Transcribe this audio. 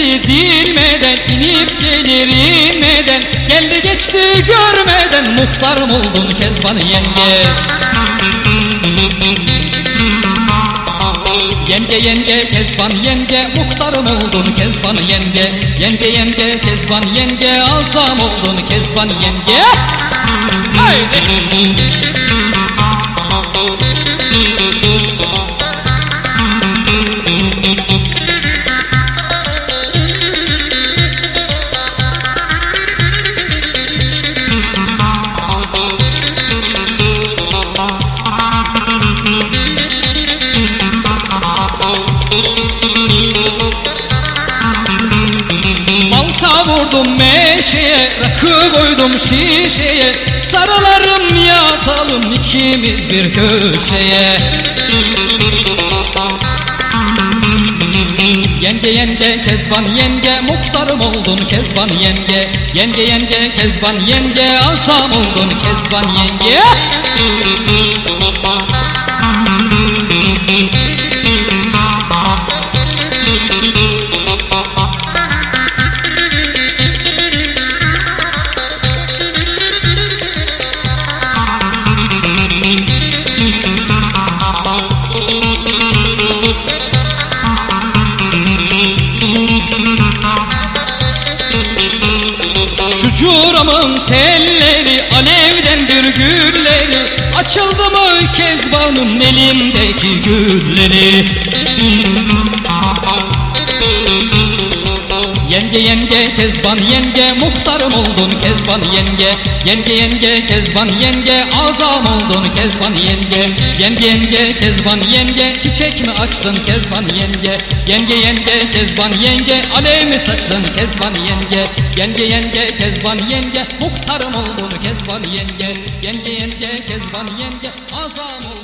sesi dilmeden inip gelir inmeden Geldi geçti görmeden muhtarım oldun Kezban yenge. Yenge yenge Kezban yenge muhtarım oldun Kezban yenge. Yenge yenge Kezban yenge azam oldun Kezban yenge. Haydi vurdum meşeye, rakı koydum şişeye. Sarılarım yatalım ikimiz bir köşeye. Yenge yenge Kezban yenge muhtarım oldun Kezban yenge. Yenge yenge Kezban yenge asam oldun Kezban yenge curamın telleri alevdendir gülleri. Açıldı mı kezbanım elimdeki gülleri Yenge yenge kezban yenge muhtarım oldun kezban yenge. Yenge yenge kezban yenge azam oldun kezban yenge. Yenge yenge kezban yenge çiçek mi açtın kezban yenge? Yenge yenge kezban yenge alev mi saçtın kezban yenge? Yenge yenge kezban yenge muhtarım oldun kezban yenge. Yenge yenge kezban yenge azam oldun